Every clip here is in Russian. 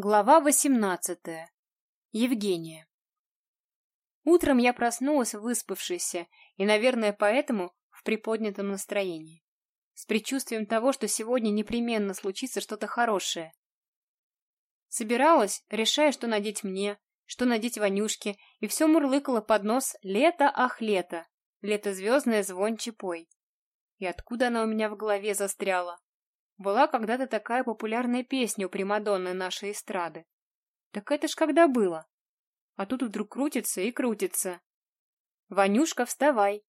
Глава восемнадцатая. Евгения. Утром я проснулась выспавшейся и, наверное, поэтому в приподнятом настроении. С предчувствием того, что сегодня непременно случится что-то хорошее. Собиралась, решая, что надеть мне, что надеть Ванюшке, и все мурлыкала под нос «Лето, ах, лето! Лето звездное, звон чепой!» И откуда она у меня в голове застряла? Была когда-то такая популярная песня у Примадонны нашей эстрады. Так это ж когда было? А тут вдруг крутится и крутится. Ванюшка, вставай.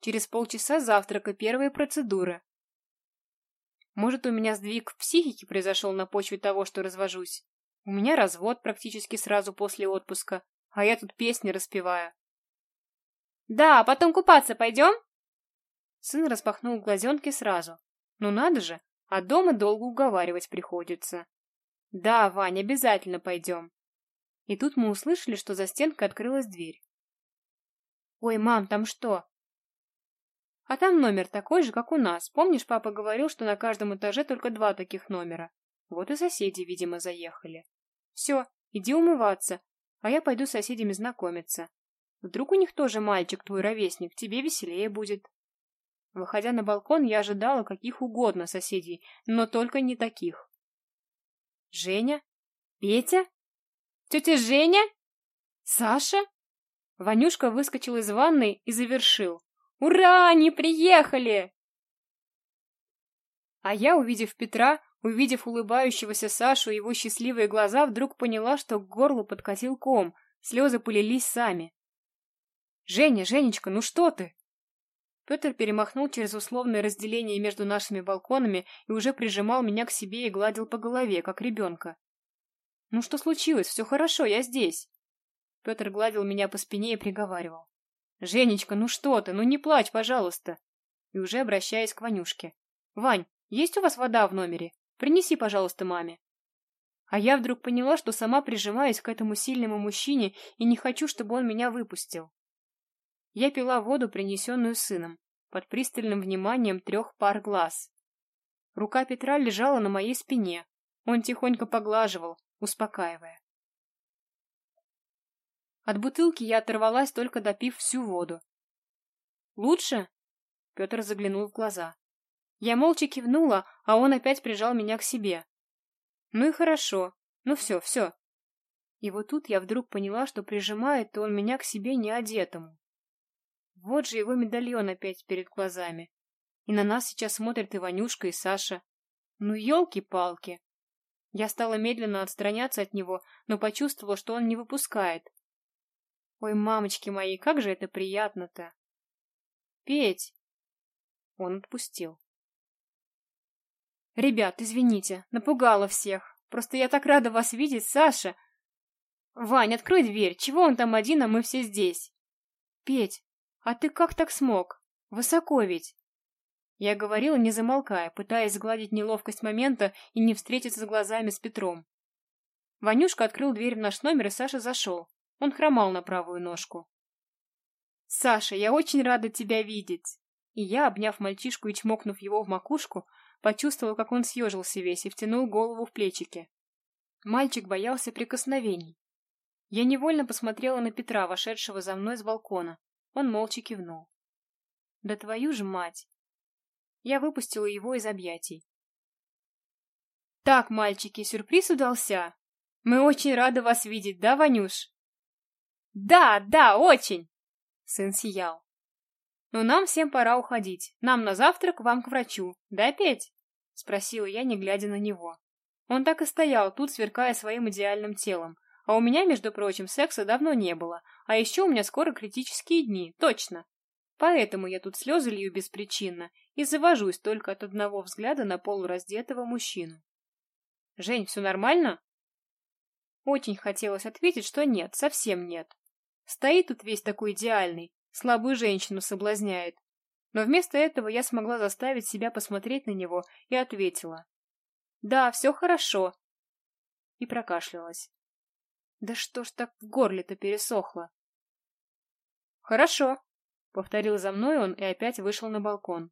Через полчаса завтрака первые процедуры. Может, у меня сдвиг в психике произошел на почве того, что развожусь. У меня развод практически сразу после отпуска, а я тут песни распеваю. «Да, потом купаться пойдем?» Сын распахнул глазенки сразу. «Ну надо же, а дома долго уговаривать приходится. Да, Вань, обязательно пойдем. И тут мы услышали, что за стенкой открылась дверь. Ой, мам, там что? А там номер такой же, как у нас. Помнишь, папа говорил, что на каждом этаже только два таких номера? Вот и соседи, видимо, заехали. Все, иди умываться, а я пойду с соседями знакомиться. Вдруг у них тоже мальчик твой ровесник, тебе веселее будет. Выходя на балкон, я ожидала каких угодно соседей, но только не таких. Женя? Петя? Тетя Женя? Саша? Ванюшка выскочил из ванной и завершил. «Ура! Они приехали!» А я, увидев Петра, увидев улыбающегося Сашу и его счастливые глаза, вдруг поняла, что к горлу подкатил ком, слезы полились сами. «Женя, Женечка, ну что ты?» Петр перемахнул через условное разделение между нашими балконами и уже прижимал меня к себе и гладил по голове, как ребенка. «Ну что случилось? Все хорошо, я здесь!» Петр гладил меня по спине и приговаривал. «Женечка, ну что ты? Ну не плачь, пожалуйста!» И уже обращаясь к Ванюшке. «Вань, есть у вас вода в номере? Принеси, пожалуйста, маме». А я вдруг поняла, что сама прижимаюсь к этому сильному мужчине и не хочу, чтобы он меня выпустил. Я пила воду, принесенную сыном, под пристальным вниманием трех пар глаз. Рука Петра лежала на моей спине. Он тихонько поглаживал, успокаивая. От бутылки я оторвалась, только допив всю воду. «Лучше?» — Петр заглянул в глаза. Я молча кивнула, а он опять прижал меня к себе. «Ну и хорошо. Ну все, все». И вот тут я вдруг поняла, что прижимает он меня к себе не одетому. Вот же его медальон опять перед глазами. И на нас сейчас смотрят и Ванюшка, и Саша. Ну, елки-палки. Я стала медленно отстраняться от него, но почувствовала, что он не выпускает. Ой, мамочки мои, как же это приятно-то. Петь! Он отпустил. Ребят, извините, напугала всех. Просто я так рада вас видеть, Саша. Вань, открой дверь. Чего он там один, а мы все здесь? Петь, «А ты как так смог? Высоко ведь!» Я говорила, не замолкая, пытаясь сгладить неловкость момента и не встретиться с глазами с Петром. Ванюшка открыл дверь в наш номер, и Саша зашел. Он хромал на правую ножку. «Саша, я очень рада тебя видеть!» И я, обняв мальчишку и чмокнув его в макушку, почувствовал, как он съежился весь и втянул голову в плечики. Мальчик боялся прикосновений. Я невольно посмотрела на Петра, вошедшего за мной с балкона. Он молча кивнул. «Да твою ж мать!» Я выпустила его из объятий. «Так, мальчики, сюрприз удался. Мы очень рады вас видеть, да, Ванюш?» «Да, да, очень!» Сын сиял. «Но нам всем пора уходить. Нам на завтрак, вам к врачу. Да, Петь?» Спросила я, не глядя на него. Он так и стоял тут, сверкая своим идеальным телом, а у меня, между прочим, секса давно не было. А еще у меня скоро критические дни, точно. Поэтому я тут слезы лью беспричинно и завожусь только от одного взгляда на полураздетого мужчину. «Жень, все нормально?» Очень хотелось ответить, что нет, совсем нет. Стоит тут весь такой идеальный, слабую женщину соблазняет. Но вместо этого я смогла заставить себя посмотреть на него и ответила. «Да, все хорошо». И прокашлялась. Да что ж так в горле-то пересохло? Хорошо, повторил за мной он и опять вышел на балкон.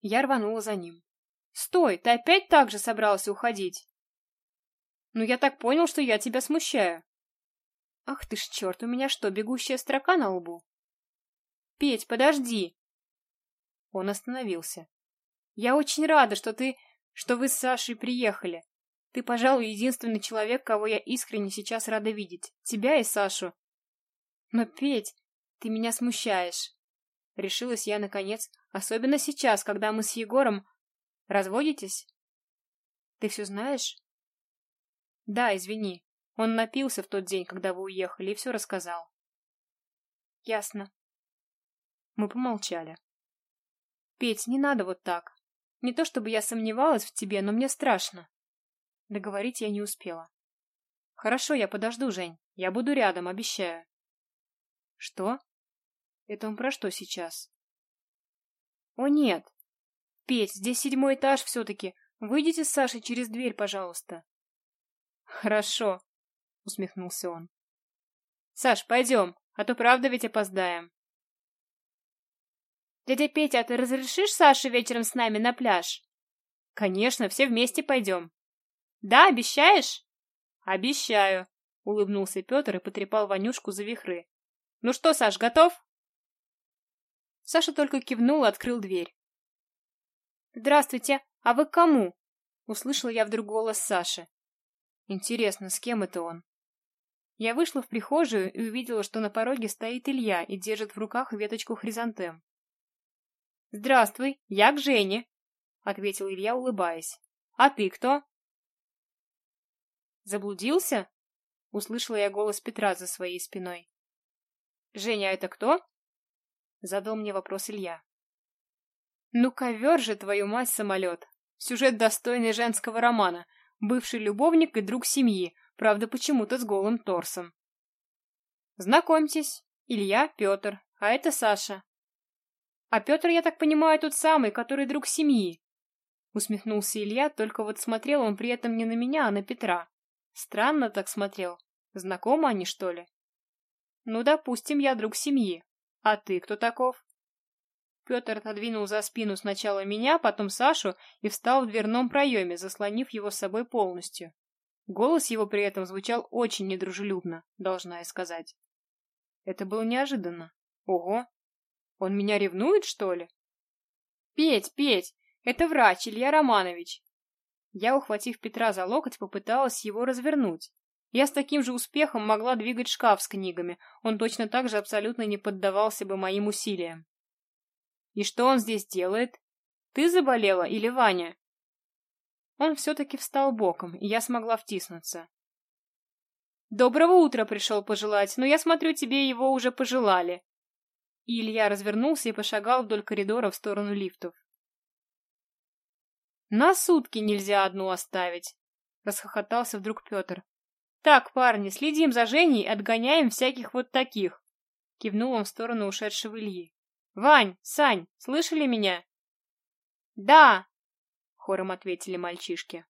Я рванула за ним. Стой, ты опять так же собрался уходить? Ну, я так понял, что я тебя смущаю. Ах ты ж черт, у меня что, бегущая строка на лбу? Петь, подожди. Он остановился. Я очень рада, что ты... что вы с Сашей приехали. Ты, пожалуй, единственный человек, кого я искренне сейчас рада видеть. Тебя и Сашу. Но, Петь, ты меня смущаешь. Решилась я, наконец, особенно сейчас, когда мы с Егором... Разводитесь? Ты все знаешь? Да, извини. Он напился в тот день, когда вы уехали, и все рассказал. Ясно. Мы помолчали. Петь, не надо вот так. Не то чтобы я сомневалась в тебе, но мне страшно. Договорить я не успела. Хорошо, я подожду, Жень. Я буду рядом, обещаю. Что? Это он про что сейчас? О, нет. Петь, здесь седьмой этаж все-таки. Выйдите с Сашей через дверь, пожалуйста. Хорошо, усмехнулся он. Саш, пойдем, а то правда ведь опоздаем. Дядя Петя, а ты разрешишь Саше вечером с нами на пляж? Конечно, все вместе пойдем. Да, обещаешь? Обещаю, улыбнулся Петр и потрепал Ванюшку за вихры. Ну что, Саш, готов? Саша только кивнул и открыл дверь. «Здравствуйте, а вы к кому?» Услышала я вдруг голос Саши. Интересно, с кем это он? Я вышла в прихожую и увидела, что на пороге стоит Илья и держит в руках веточку хризантем. «Здравствуй, я к Жене», — ответил Илья, улыбаясь. «А ты кто?» «Заблудился?» — услышала я голос Петра за своей спиной. «Женя, это кто?» — задал мне вопрос Илья. «Ну, ковер же, твою мать, самолет! Сюжет достойный женского романа. Бывший любовник и друг семьи, правда, почему-то с голым торсом. Знакомьтесь, Илья, Петр, а это Саша, а Петр, я так понимаю, тот самый, который друг семьи. Усмехнулся Илья, только вот смотрел он при этом не на меня, а на Петра. Странно так смотрел. Знакомы они, что ли? Ну, допустим, я друг семьи. А ты кто таков? Петр отодвинул за спину сначала меня, потом Сашу и встал в дверном проеме, заслонив его с собой полностью. Голос его при этом звучал очень недружелюбно, должна я сказать. Это было неожиданно. Ого, он меня ревнует, что ли? Петь, Петь, это врач Илья Романович. Я, ухватив Петра за локоть, попыталась его развернуть. Я с таким же успехом могла двигать шкаф с книгами, он точно так же абсолютно не поддавался бы моим усилиям. И что он здесь делает? Ты заболела или Ваня? Он все-таки встал боком, и я смогла втиснуться. Доброго утра пришел пожелать, но я смотрю, тебе его уже пожелали. И Илья развернулся и пошагал вдоль коридора в сторону лифтов. «На сутки нельзя одну оставить!» — расхохотался вдруг Петр. «Так, парни, следим за Женей и отгоняем всяких вот таких!» Кивнул он в сторону ушедшего Ильи. «Вань, Сань, слышали меня?» «Да!» — хором ответили мальчишки.